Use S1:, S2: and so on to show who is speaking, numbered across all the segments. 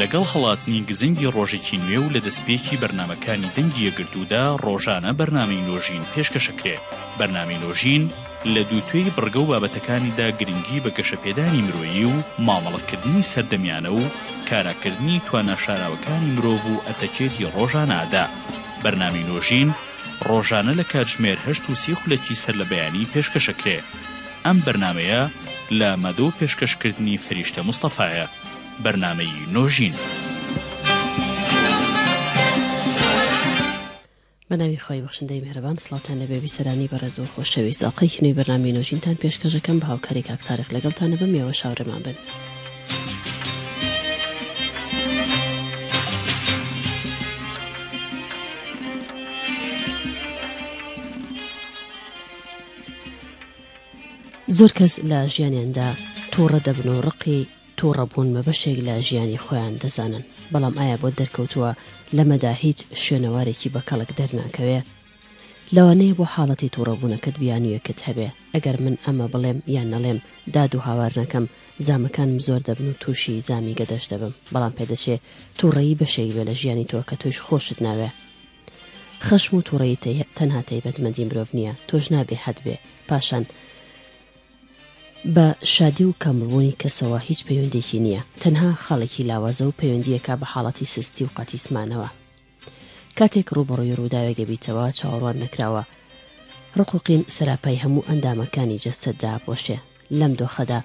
S1: لەگەڵ هەڵاتنی گزنگی ڕۆژێکی نوێ و لە دەستپێکی بەرنمەکانی دەنگی یەکگرتوودا ڕۆژانە بەرنامەی نۆژین پێشکەشەکرێ بەرنامی نۆژین لە دوو توێی بڕگە و بابەتەکانیدا گرنگی بە گەشەپێدانی مرۆیی و مامەڵەکردنی سەردەمیانە و کاراکردنی تواناشاراوەکانی مرۆڤ و ئەتەکێتی ڕۆژانەدا بەرنامی نۆژین لە ڕۆژانە لە کاتژمێر هەشت و سی خولەکی سەر لە بەیانی پێشکەش ئەکرێ ئەم بەرنامەیە لە مەدۆ و پێشکەشکردنی فریشتە مستەفایە بەرنامەی نۆژین.
S2: بەناوی خۆی بەخشندەی مهرەبان سڵاتان لە بێبی سەرانی بەڕێز و خۆشەویست ئەڵلقەی کنەی بەرنامی نۆژینتان پێشکەشەکەم بە هاوکاری کاکتارێک لەگەڵتانە بم یەوە شاورەمان بن. زۆر کەس لە ژیانیاندا تووڕە دەبن و ڕقی تووڕەبوون بە بەشێک لە ژیانی خۆیان دەزانن بەڵام ئایا بۆ دەرکەوتووە لەمەدا هیچ شوێنەوارێکی بە کەڵک دەرناکەوێ لەوانەیە بۆ حاڵەتی توڕەبوونەکەت بیانوویەکت هەبێ، ئەگەر من ئەمە بڵێم یان نەڵێم، داد و هاوار نەکەم، زامەکانم زۆر دەبن و تووشی زامی گەدەش دەبم، بەڵام پێدەچێ توڕەیی بەشێک بێ لە ژیانی تۆ کە تۆیش خۆشت ناوێ. خەشم و توڕەیی تەنها تایبەتمەندی مرۆڤ نییە، تۆش نابێ حەد بێ، پاشان بە شادی و کامڵبوونی کەسەوە هیچ پەیوەندیەکی نییە، تەنها خاڵێکی لاوازە و پەیوەندییەکە بە حاڵەتی سستی و قاتیسمانەوە. کاتێک ڕووبەڕووی ڕووداوێک دەبیتەوە چاوەڕوان نەکراوە ڕق و قین سەراپای هەموو ئەندامەکانی جەستەت داپۆشێ لەم دۆخەدا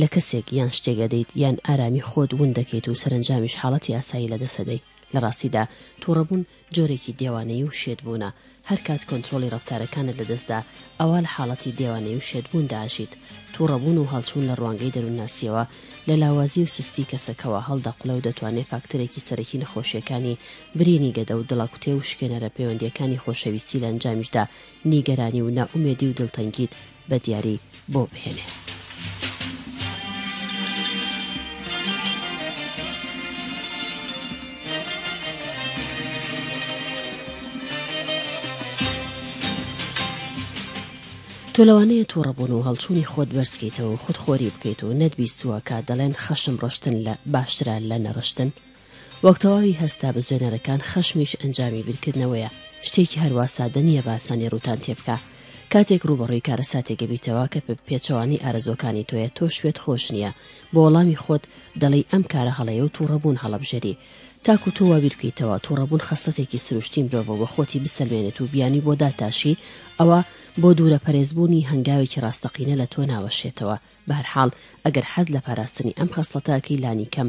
S2: لە کەسێک یان شتێک ئەدەیت یان ئارامی خۆت ون دەکەیت و سەرەنجامیش حاڵەتی ئاسایی لەدەست ئەدەیت لە ڕاستیدا توڕەبوون جۆرێکی دێوانەیی و شێتبوونە هەر کات کۆنترۆڵی ڕەفتارەکانت لەدەستدا، ئەوا لە حاڵەتی دێوانەیی و شێتبووندا ئەژیت. تووڕەبوون و هەڵچوون لە ڕوانگەی دەروونناسییەوە، لە لاوازی و سستی کەسەکەوە هەڵدەقوڵێ و دەتوانێ فاکتەرێکی سەرەکی نەخۆشییەکانی برینی گەدە و دڵەکوتێ و شکێنەرە پەیوەندییەکانی خۆشەویستی لە ئەنجامیشدا نیگەرانی و نائومێدی و دڵتەنگیت بە دیاری بۆ بهێنێ. تۆ لەوانەیە تووڕەبوون و هەڵچوونی خۆت بەرزکەیتەوە و خود خۆری بکەیت و نەتبیستووە کە دەڵێن خەشم ڕشتن لە باشترە لە نەڕشتن وەک تەواوی هەستە بزوێنەرەکان خەشمیش ئەنجامی بیرکردنەوەیە، شتێکی هەروا سادە نییە بە ئاسانی ڕووتان تێبکا. کاتێک ڕووبەڕووی کارەساتێک ئەبیتەوە کە بە پێچەوانەی ئارەزووەکانی تۆیە تۆش پێت خۆش نییە، بۆ وەڵامی خۆت دەڵێی ئەم کارە هەڵەیە و توڕەبوون هەڵەبژێری. تاکو تۆ وابیربکەیتەوە توڕەبوون خەسڵەتێکی سروشتی مرۆڤە و خۆتی بسەلمێنێت و بیانووی بۆ داتاشی، ئەوا بۆ دوورەپەرێزبوونی هەنگاوێکی ڕاستەقینە لە تۆ ناوەشێتەوە. بەهەرحاڵ ئەگەر حەز لە پاراستنی ئەم خەسڵەتە ئەکەی لانیکەم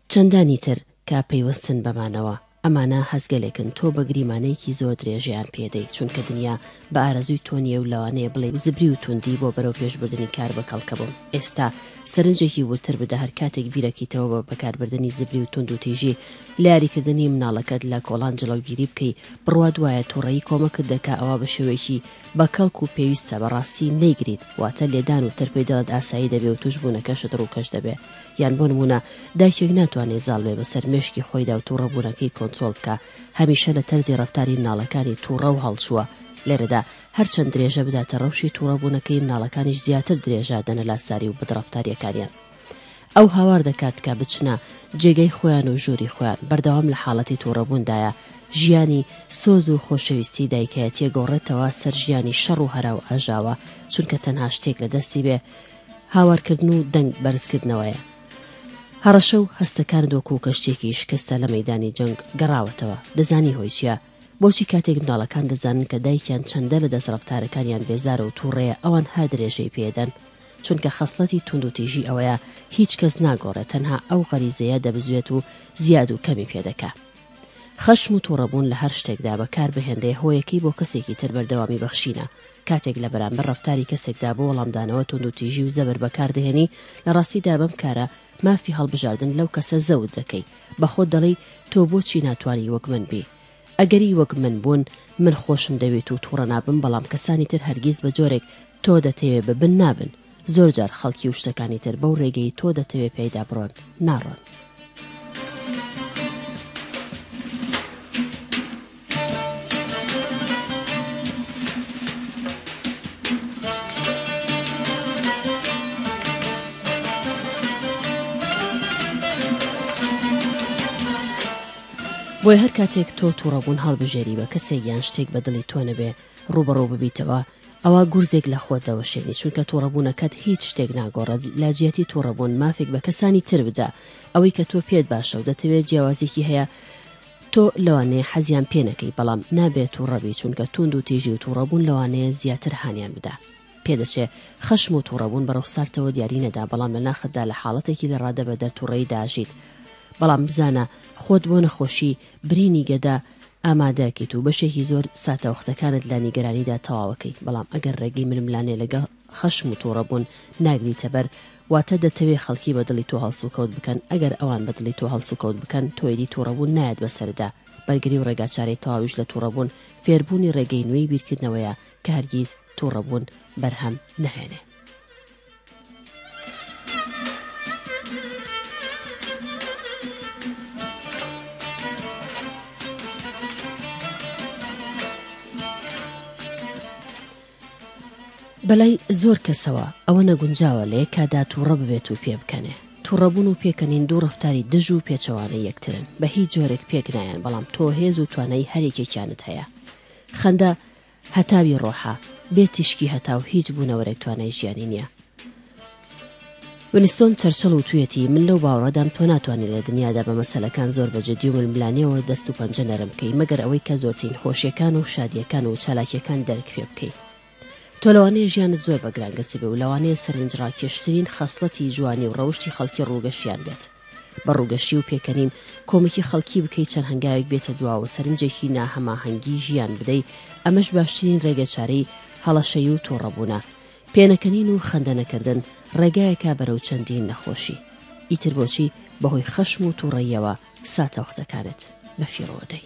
S2: چەندانی تر کە پەیوەستن بەمانەوە. ئەمانە هەستگەلێکن تۆ بە گریمانەیەکی زۆر درێژیان پێ دەی، چونکە دنیا بە ئارەزووی تۆ نییە و لەوانەیە بڵێی زبری و توندی بۆ بەرەوپێشبردنی کار بە کەڵکە بووم. ئێستا سەرنجێکی وردتر بدە هەر کاتێک بیرەکەیتەوە بە بەکاربردنی زبری و توندوتیژی لە یاریکردنی منداڵەکەت لە کۆڵان جڵەوگیری بکەی بڕوات وایە توڕەیی کۆمەکت دەکا ئەوە بە شێوەیەکی بە کەڵک و پێویستە بەڕاستی نەیگریت واتە لێدان و ترپەی دڵت ئاسایی دەبێ و توشبوونەکەشت ڕووکەش دەبێ. یان بۆ نمونە دایکێک ناتوانێت زاڵ بێ بەسەر مێشکی خۆیدا و تووڕەبوونەکەی کۆنتترۆل بکە هەمیشە لە تەرزی ڕفتاری مناڵەکانی تووڕە و هەڵچووە لێرەدا هەرچەند درێژە بداتە ڕەوشی تووڕەبوونەکەی مناڵەکانیش زیاتر درێژە دەنە لاساری و بدڕفتاریەکانیان ئەو هاوار دەکات کە بچنە جێگەی خۆیان و ژووری خۆیان بەردەوام لە حاڵەتی تووڕەبووندایە ژیانی سۆز و خۆشەویستی دایکایەتیە گۆڕێتەوە سەر ژیانی شەڕ و هەرا و ئاژاوە چونکە تەنها شتێک لە دەستی بێ هاوارکردن و دەنگ بەرزکردنەوەیە. هەڕەشە و هەستەکانت وەکوو کەشتییەکی شکستە لە مەیدانی جەنگ گەڕاوەتەوە. دەزانی هۆی چییە؟ بۆچی کاتێک منداڵەکان دەزانن کە دایکیان چەندە لە دەست ڕەفتارەکانیان بێزارە و تووڕەیە ئەوان هەر درێژەی پێدەن؟ چونکە خەسڵەتی توندوتیژی ئەوەیە هیچ کەس ناگۆڕێت تەنها ئەو غەریزەیە دەبزوێت و زیاد و کەمی پێدەکا. خەشم و توڕەبوون لە هەر شتێکدا بەکاربهێنرێ هۆیەکەی بۆ کەسێکی تر بەردەوامی بەخشینە، کاتێک لە بەرامبەر ڕەفتاری کەسێکدا بۆ وەڵامدانەوە توندوتیژی و زەبر بەکاردەهێنی لە ڕاستیدا بەم کارە مافی هەڵبژاردن لەو کەسە زەوت دەکەی بەخۆت دەڵی تۆ بۆچی ناتوانانی وەک من بی ئەگەری وەک من بوون من خۆشم دەوێت و توڕە نابم بەڵام کەسانی تر هەرگیز بە جۆرێک تۆ دەتەوێ ببن نابن زۆر جار خەڵکی و شتەکانی تر بەو ڕێگەی تۆ دەتەوێ پێیدا بڕۆن ناڕۆن. بۆیە هەر کاتێک تۆ تووڕەبوون هەڵبژێری بە کەسێک یان شتێک بە دڵی تۆ نەبێ ڕوبەڕوو ببیتەوە ئەوا گورزێک لە خۆت دەوەشێنی، چونکە توڕەبوونەکەت هیچ شتێک ناگۆڕێت، لە جیاتی توڕەبوون مافێک بە کەسانی تر بدە، ئەوەی کە تۆ پێت باشە و دەتەوێت جیاوازیکی هەیە تۆ لەوانەیە حەزیان پێ نەکەی بەڵام نابێت توڕە بی چونکە توند و تیژی و توڕەبوون لەوانەیە زیاتر هانیان بدا پێدەچێ خەشم و توڕەبوون بە ڕوخسارتەوە دیاری نەدا بەڵام لە ناخدا لە حاڵەتێکی لە ڕادە بە دەرتوڕەی داژیت بەڵام بزانە خۆت بۆ نەخۆشی برینی گەدا ئامادەکیت و بەشێکی زۆر ساتەوەختەکانت لە نیگەرانیدا تەواوەکەی بەڵام ئەگەر ڕێگەی ململانێ لەگەڵ خەشم و توڕەبوون ناگریتە بەر واتە دەتەوێ خەڵکی بە دڵی تۆ هەڵسوکەوت بکەن ئەگەر ئەوان بە دڵی تۆ هەڵسوکەوت بکەن تۆیدی توڕەبوون نایەت بەسەردا بەرگری و ڕێگاچارەی تەواویش لە توڕەبوون فێربوونی ڕێگەی نوێی بیرکردنەوەیە کە هەرگیز توڕەبوون بەرهەم نایەنێ. بەلای زۆر کەسەوە ئەوە نەگونجاوە لە یەکادا تووڕە ببێت و پێ بکەنێ تووڕەبوون و پێکەنین دوو ڕفتاری دژ و پێچەوانە یەکترن بە هیچ جۆرێک پێک نایەن بەڵام تۆ هێز و توانای هەرێکێکیانت هەیە خەندە هەتاوی ڕۆحە، بێ تیشکی هەتاو هیچ بوونەوەرێک توانای ژیانی نییە. ونستۆن چەرچڵ وتویەتی، من لەو باوەڕەدام تۆ ناتوانیت لە دنیادا بە مەسەلەکان زۆر بە جدی و ململانێوە دەست و پەنجە نەرم بکەی مەگەر ئەوەی کە زۆرترین خۆشیەکان و شادیەکان و چالاکیەکان دەرک پێ بکەی. تۆ لەوانەیە ژیانت زۆر بە گران گرتبێ و لەوانەیە سەرنجڕاکێشترین خەسڵەتی جوانی و ڕەوشتی خەڵکی ڕووگەشیان بێت، بە ڕوگەشی و پێکەنین کۆمەکی خەڵکی بکەی چەند هەنگاوێک بێتە دواوە سەرنجێکی ناهەماهەنگی ژیان بدەی ئەمەش باشترین ڕێگەچارەی هەڵەشەی و تۆڕەبوونە پێنەکەنین و خەندە نەکردن ڕێگایەکە بەرەو چەندین نەخۆشی ئیتر بۆچی بەهۆی خەشم و تووڕەیەوە ساتەوختەکانت بەفیڕۆدەی.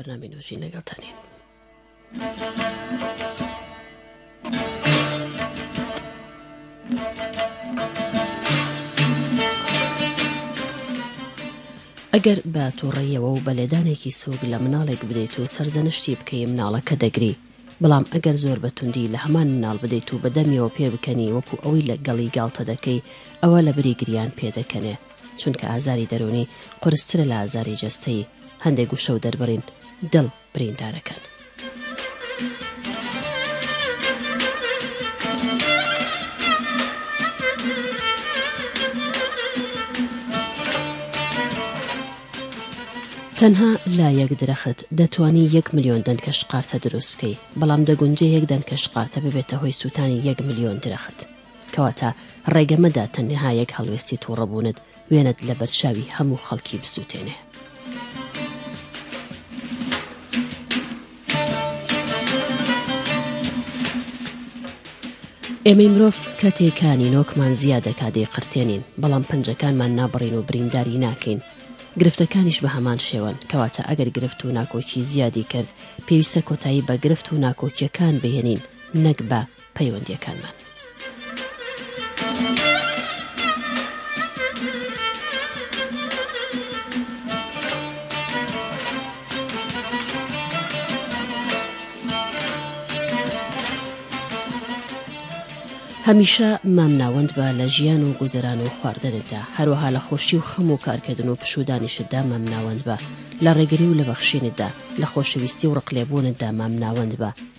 S2: بەرنامەی نوژین لەگەڵتانین. ئەگەر بە تووڕەیەوە و بە لێدانێکی سوک لە مناڵێک بدەیت و سەرزەنشتی بکەی مناڵەکە دەگری بەڵام ئەگەر زۆر بە توندی لە هەمان مناڵ بدەیت و بەدەمیەوە پێ بکەنی وەکو ئەوەی لە گەڵی گاڵتە دەکەی ئەوە لە بری گریان پێدەکەنێ چونکە ئازاری دەروونی قورسترە لە ئازاری جەستەیی، هەندێک وشە و دەربڕین دڵ بریندارەکەن. تەنها لە یەک درەخت دەتوانی یەک ملیۆن دەنکە شقارتە دروست بکەی، بەڵام دەگونجێ یەک دەنکە شقارتە ببێتە هۆی سووتانی یەک ملیۆن درەخت. کەواتە ڕێگە مەدە تەنها یەک هەڵوێستی توڕەبوونت وێنەت لە بەرچاوی هەموو خەڵکی بسووتێنێ. ئێمەی مرۆڤ کەتێکانی نۆکمان زیادەکا دەیقرتێنین بەڵام پەنجەکانمان نابڕین و برینداری ناکەین گرفتەکانیش بە هەمان شێوەن کەواتە ئەگەر گرفت و ناکۆکی زیادی کرد پێویستە کۆتایی بە گرفت و ناکۆکیەکان بهێنین نەک بە پەیوەندییەکانمان. هەمیشە مامناوەند بە لە ژیان و گوزەران و خواردنتدا، هەروەها لە خۆشی و خەم و کارکردن و پشوودانیشتدا مامناوەند بە، لە ڕێگری و لە بەخشینتدا، لە خۆشەویستی و ڕقلێبوونتدا مامناوەند بە،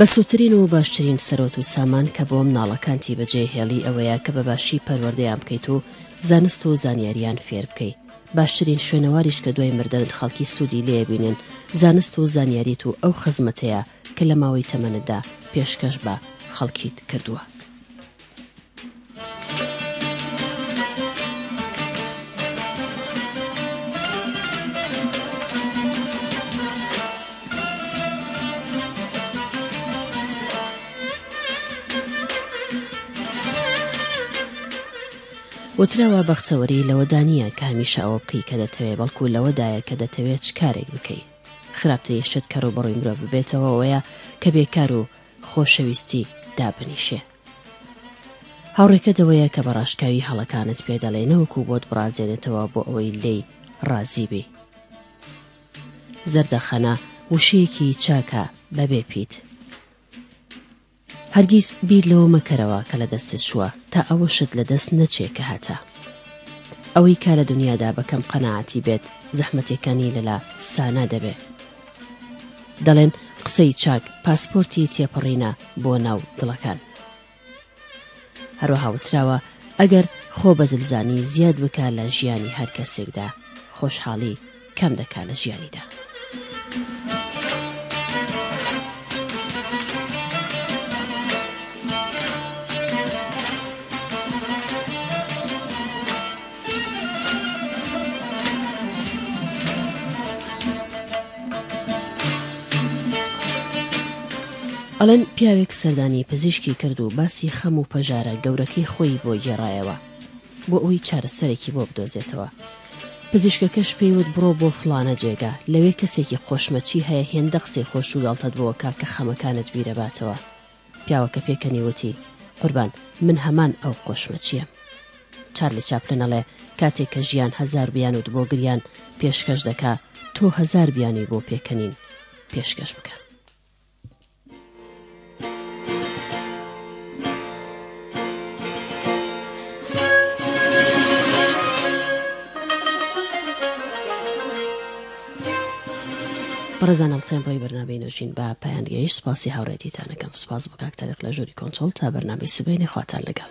S2: بەسوودترین و باشترین سەرۆت و سامان کە بۆ مناڵەکانتی بەجێ هێڵی ئەوەیە کە بەباشی پەروەردەیان بکەیت و زانست و زانیاریان فێر بکەیت باشترین شوێنەواریش کە دوای مردنت خەڵکی سوودی لێبینن زانست و زانیاریت و ئەو خزمەتەیە کە لە ماوەی تەمەنتدا پێشکەش بە خەڵکیت کردووە. وتراوە بەختەوەری لەوەدا نییە کە هەمیشە ئەوە بکەی کە دەتەوێ بەڵکو لەوەدایە کە دەتەوێت چ کارێک بکەی خراپترین شت کە ڕوبەڕووی مرۆڤ ببێتەوە ئەوەیە کە بێکار و خۆشەویستی دابنیشێ هاوڕێکەت ئەوەیە کە بە ڕاشکاوی هەڵەکانت پێ دەڵێ نەوەکو بۆت بڕازێنێتەوە بۆ ئەوەی لێی ڕازی بی. زەردەخەنە وشەیەکی چاکە بەبێ پیت. هەرگیز بیر لەوە مەکەرەوە کە لە دەستت چووە تا ئەوەشت لە دەست نەچێ کە هەتە. ئەوەی کا لە دنیادا بە کەم قەناعەتی بێت زەحمەتێکانی لەلا سانا دەبێ. دەڵێن قسەی چاک پاسپۆرتی تێپەڕینە بۆ ناو دڵەکان هەروەها وتراوە ئەگەر خۆ بەزلزانی زیاد بکە لە ژیانی هەر کەسێکدا خۆشحاڵی کەم دەکا لە ژیانیدا.
S3: ئەڵێن پیاوێک سەردانی پزیشکی کرد و باسی خەم و پەژارە گەورەکەی خۆی بۆ گێڕایەوە بۆ ئەوەی چارەسەرێکی بۆ بدۆزێتەوە پزیشکەکەش پێیوت بڕۆ بۆ فلانە جێگا لەوێ کەسێکی خۆشمەچی هەیە هێندە قسەی خۆش و گاڵتەت بۆکە کە خەمەکانت بیرەباتەوە پیاوەکە پێکەنی وتی، قوربان من هەمان ئەو قۆشمەچییەم. چارلی چاپلن ئەڵێ، کاتێ کە ژیان هەزار بیانووت بۆ گریان پێشکەش دەکا، تۆ هەزار بیانووی بۆ پێکەنین پێشکەش بکە. بەڕێزان ئەڵقەیەمڕۆی بەرنامەی نۆژین بە پایان گەیشت سپاسی هاوڕێتیتان دەکەم سپاس بۆ کاک تەرق لە ژووری کۆنتۆل تا بەرنامەی سبەینێ خواتان لەگەڵ.